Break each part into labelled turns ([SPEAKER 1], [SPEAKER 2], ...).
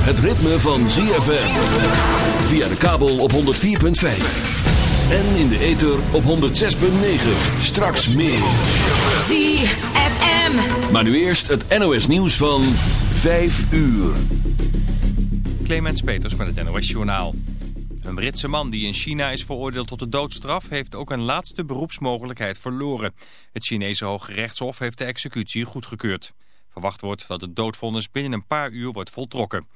[SPEAKER 1] het ritme van ZFM. Via de kabel op 104.5. En in de ether op 106.9. Straks meer.
[SPEAKER 2] ZFM.
[SPEAKER 1] Maar nu eerst het NOS nieuws van 5 uur.
[SPEAKER 3] Clemens Peters met het NOS Journaal. Een Britse man die in China is veroordeeld tot de doodstraf... heeft ook een laatste beroepsmogelijkheid verloren. Het Chinese Hoge Rechtshof heeft de executie goedgekeurd. Verwacht wordt dat het doodvonnis binnen een paar uur wordt voltrokken.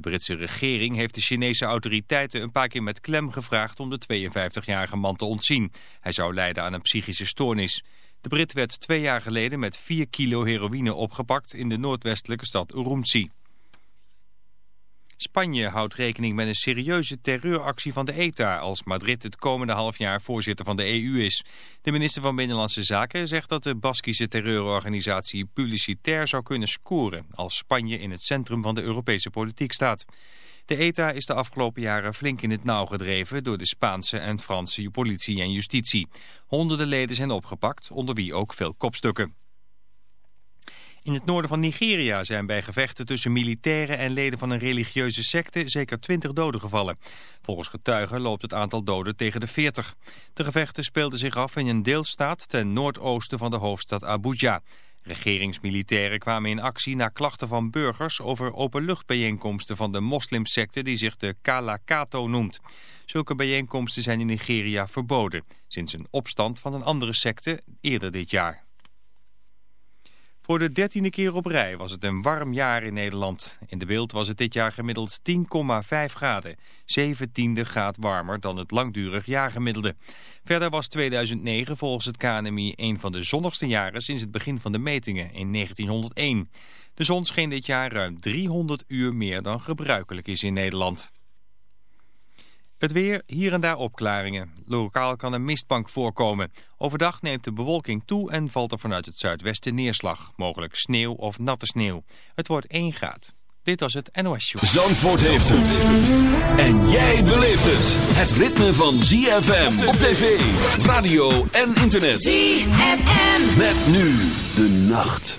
[SPEAKER 3] De Britse regering heeft de Chinese autoriteiten een paar keer met klem gevraagd om de 52-jarige man te ontzien. Hij zou lijden aan een psychische stoornis. De Brit werd twee jaar geleden met 4 kilo heroïne opgepakt in de noordwestelijke stad Urumqi. Spanje houdt rekening met een serieuze terreuractie van de ETA als Madrid het komende half jaar voorzitter van de EU is. De minister van Binnenlandse Zaken zegt dat de Baskische terreurorganisatie publicitair zou kunnen scoren als Spanje in het centrum van de Europese politiek staat. De ETA is de afgelopen jaren flink in het nauw gedreven door de Spaanse en Franse politie en justitie. Honderden leden zijn opgepakt, onder wie ook veel kopstukken. In het noorden van Nigeria zijn bij gevechten tussen militairen en leden van een religieuze secte zeker 20 doden gevallen. Volgens getuigen loopt het aantal doden tegen de 40. De gevechten speelden zich af in een deelstaat ten noordoosten van de hoofdstad Abuja. Regeringsmilitairen kwamen in actie na klachten van burgers over openluchtbijeenkomsten van de moslimsecte die zich de Kalakato noemt. Zulke bijeenkomsten zijn in Nigeria verboden, sinds een opstand van een andere secte eerder dit jaar. Voor de dertiende keer op rij was het een warm jaar in Nederland. In de beeld was het dit jaar gemiddeld 10,5 graden. 17e graad warmer dan het langdurig jaargemiddelde. Verder was 2009 volgens het KNMI een van de zonnigste jaren sinds het begin van de metingen in 1901. De zon scheen dit jaar ruim 300 uur meer dan gebruikelijk is in Nederland. Het weer, hier en daar opklaringen. Lokaal kan een mistbank voorkomen. Overdag neemt de bewolking toe en valt er vanuit het zuidwesten neerslag. Mogelijk sneeuw of natte sneeuw. Het wordt 1 graad. Dit was het NOS Show.
[SPEAKER 1] Zandvoort heeft het. En jij beleeft het. Het ritme van ZFM op tv, radio en internet.
[SPEAKER 2] ZFM.
[SPEAKER 1] Met nu de nacht.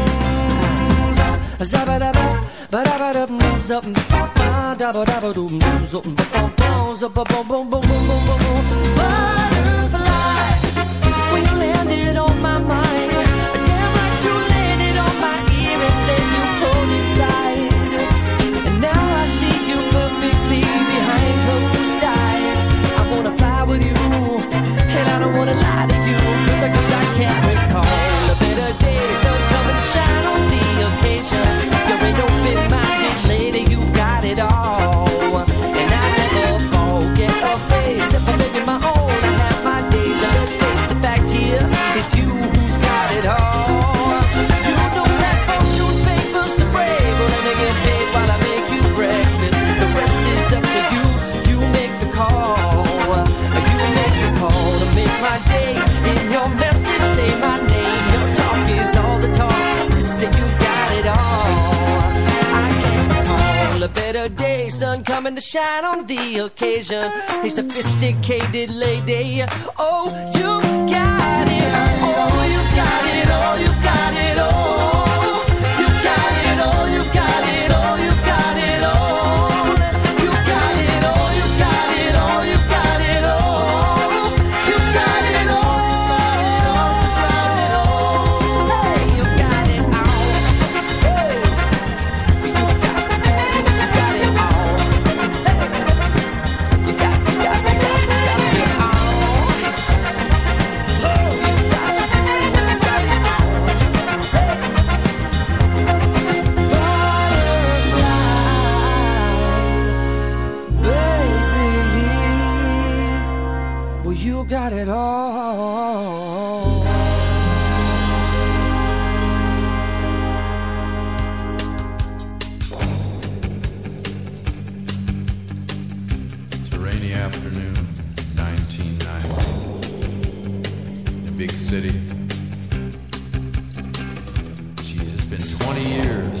[SPEAKER 4] Ba ba ba. Butterfly, when you landed on my mind. dedicated lady.
[SPEAKER 2] rainy afternoon, 1990. The big city. Jesus, it's been 20 years.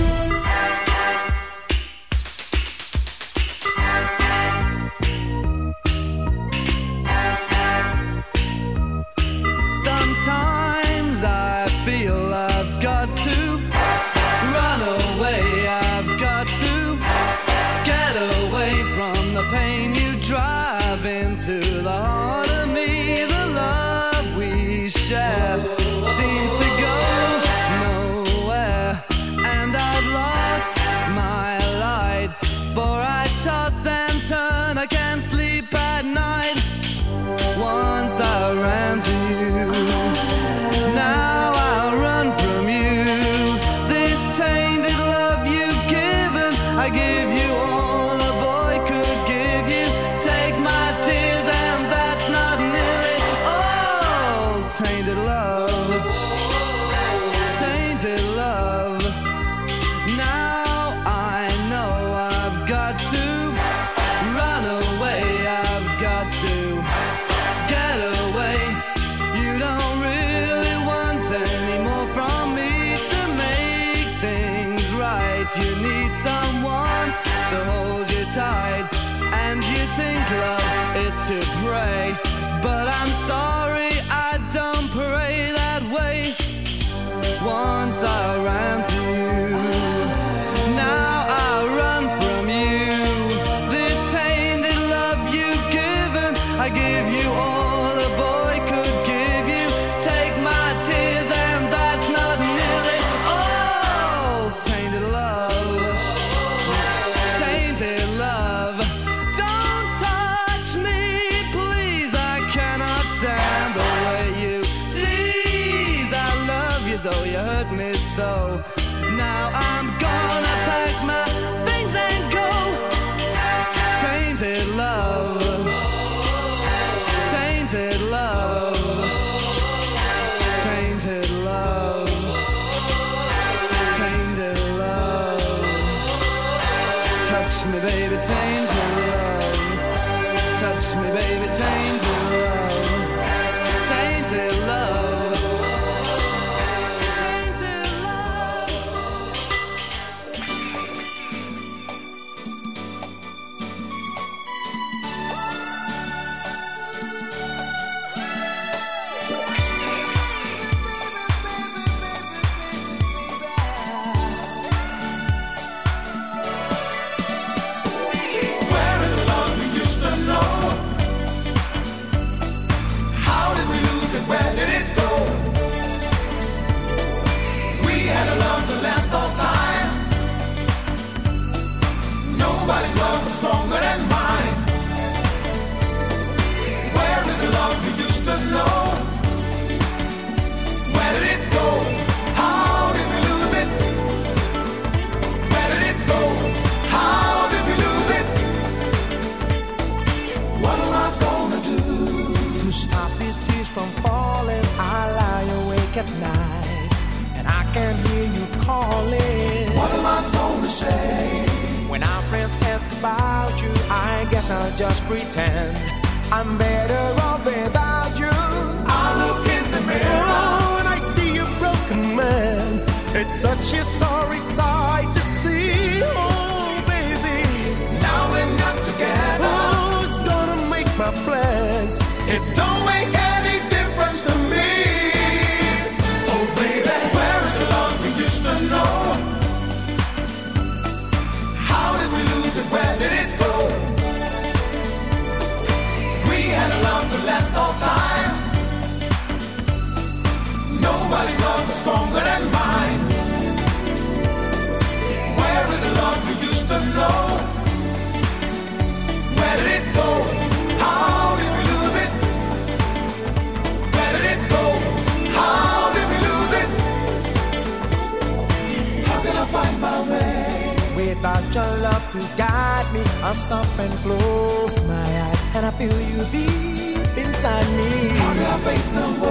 [SPEAKER 2] the
[SPEAKER 5] world.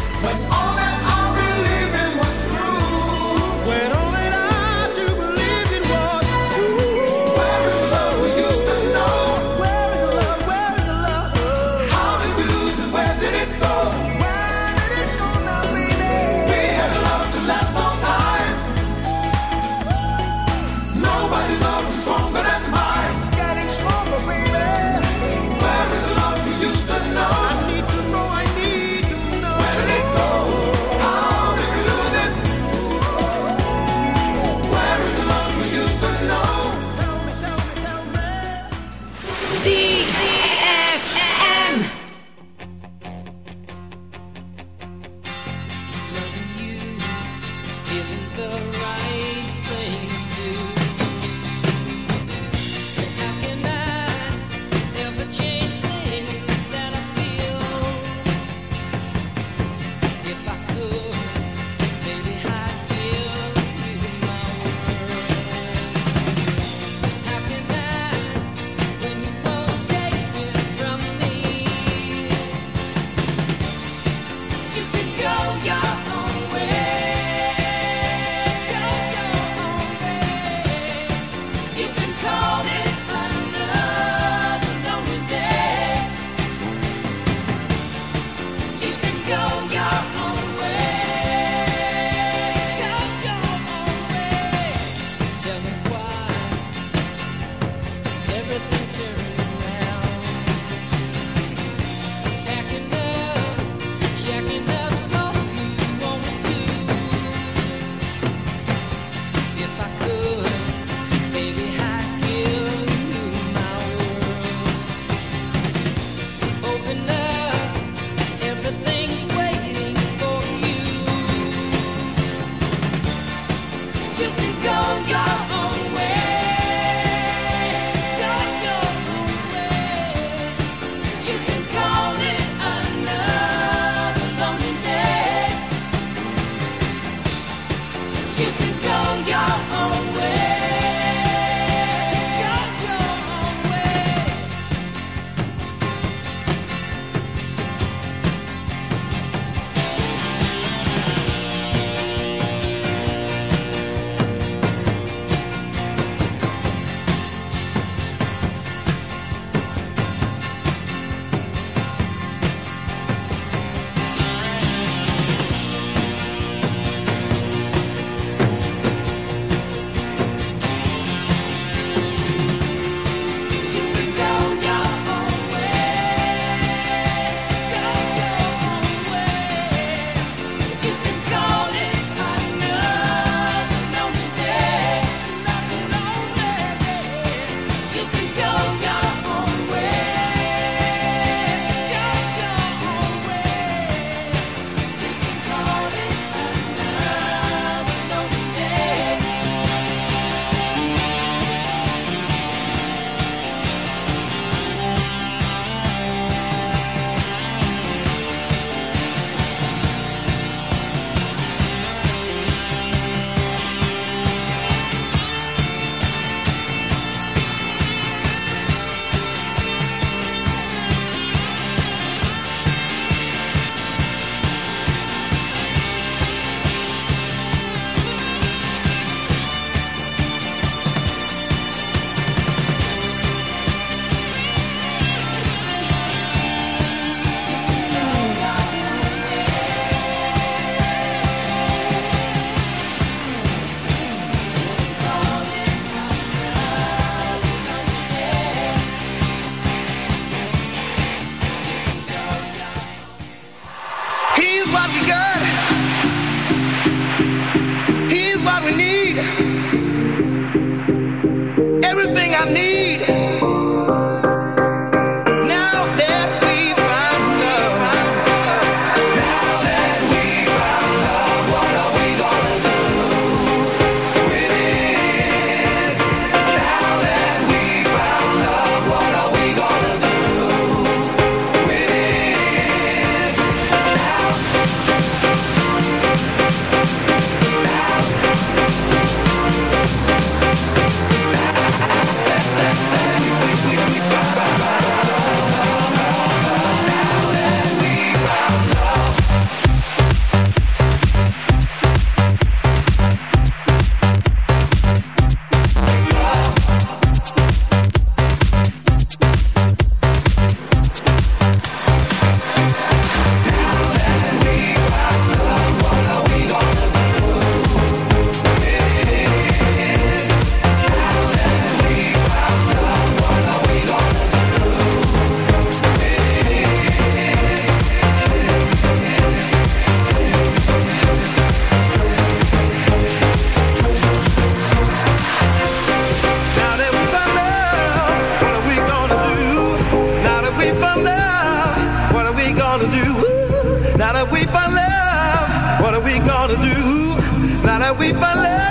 [SPEAKER 5] We we
[SPEAKER 6] in.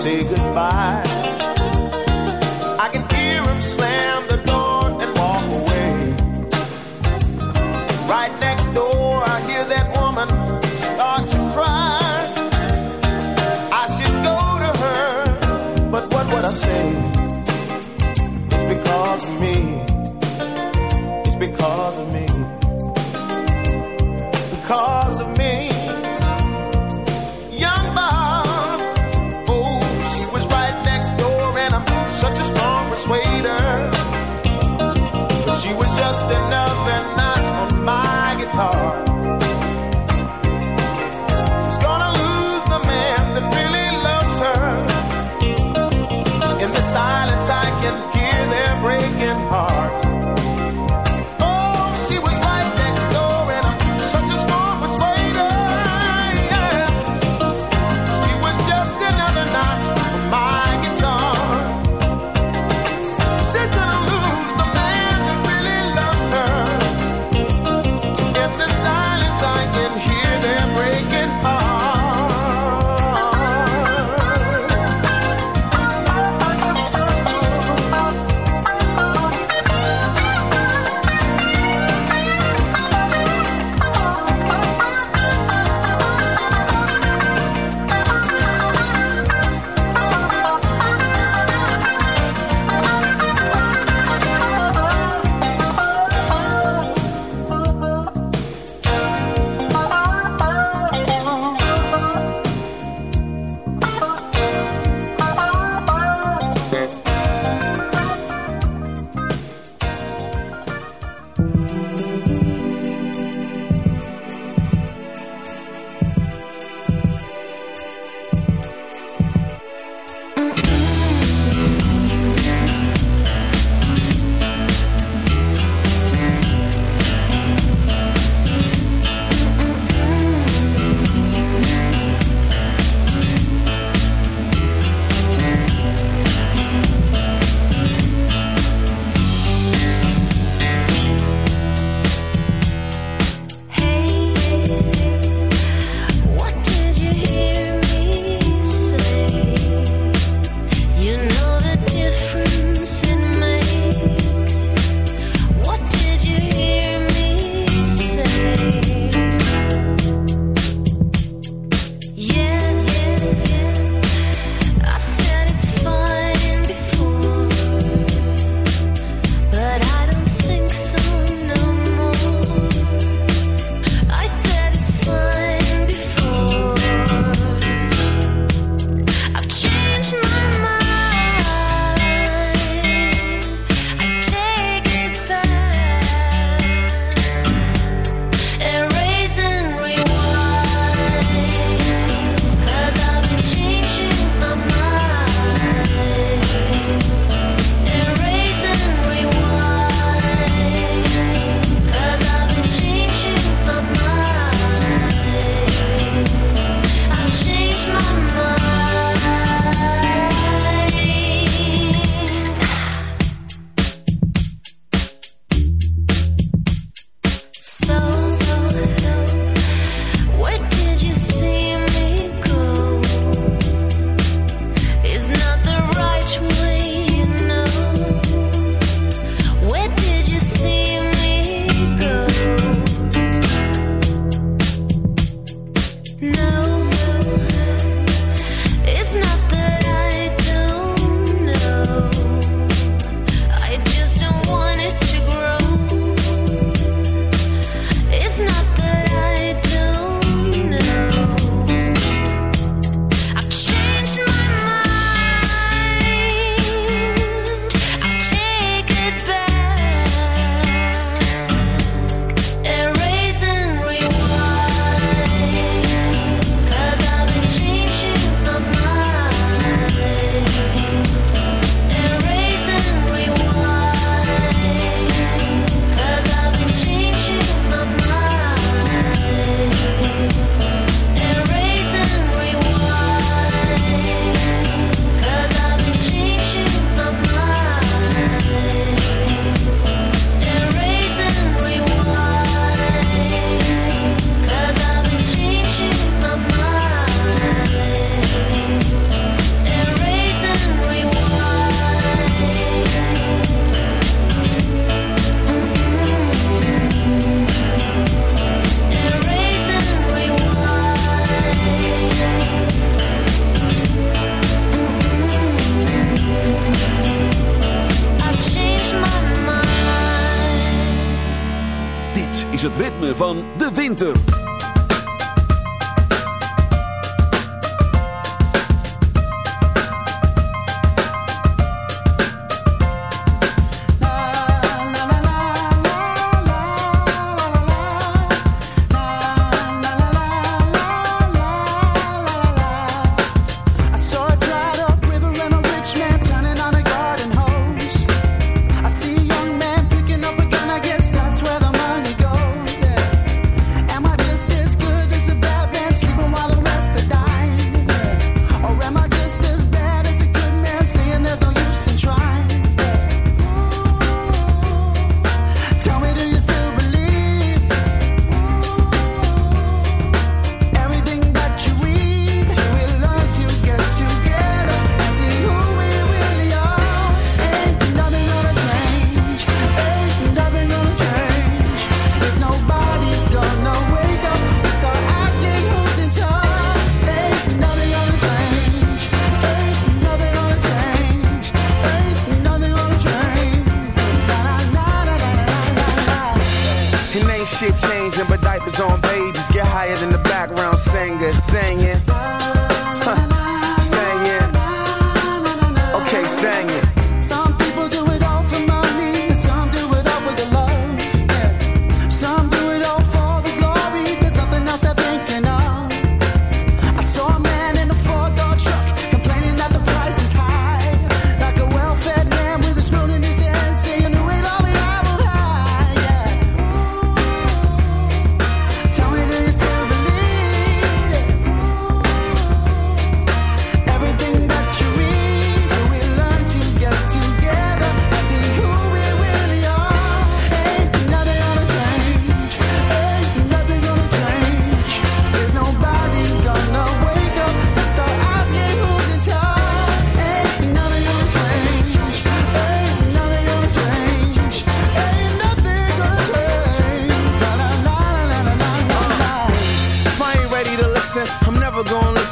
[SPEAKER 6] Say goodbye. the night.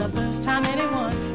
[SPEAKER 6] the
[SPEAKER 4] first time anyone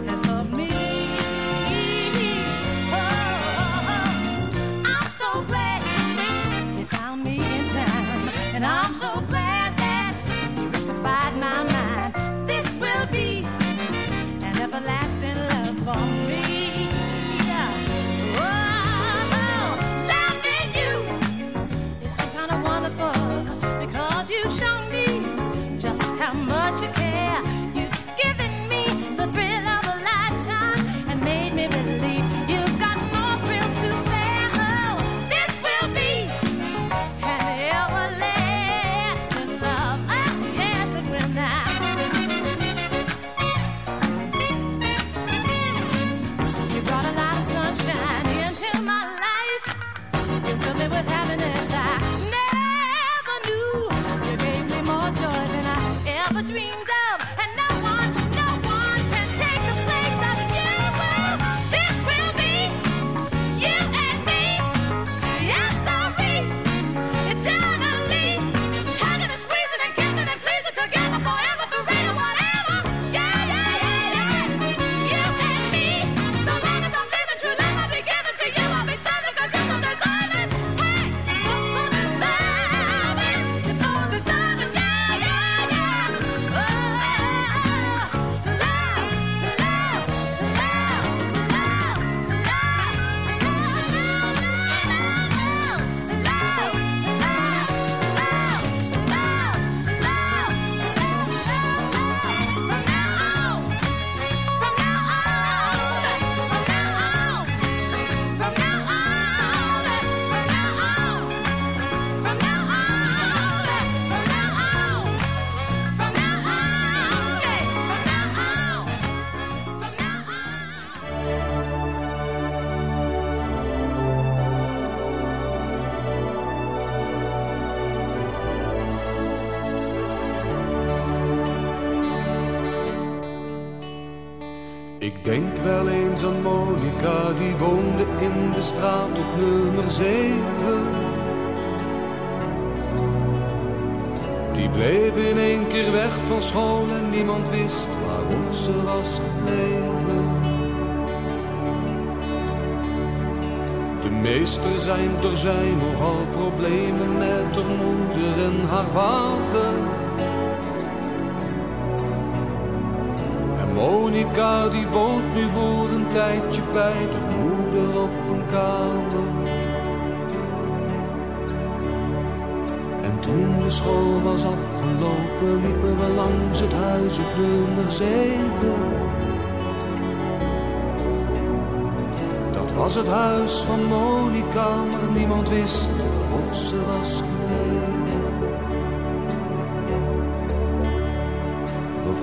[SPEAKER 7] woonde in de straat op nummer 7. Die bleef in één keer weg van school en niemand wist waarof ze was gebleven. De meester zijn er zijn nogal problemen met haar moeder en haar vader. En Monica die woont nu voor een tijdje bij de op een kamer. En toen de school was afgelopen liepen we langs het huis op nummer 7. Dat was het huis van Monica, maar niemand wist of ze was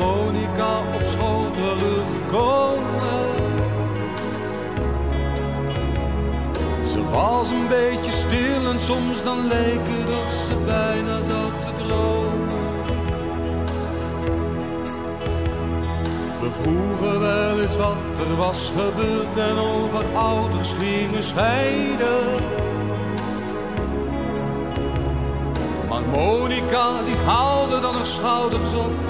[SPEAKER 7] Monica op school teruggekomen. Ze was een beetje stil en soms dan leek het of ze bijna zat te dromen. We vroegen wel eens wat er was gebeurd en over ouders gingen scheiden. Maar Monica die haalde dan haar schouders op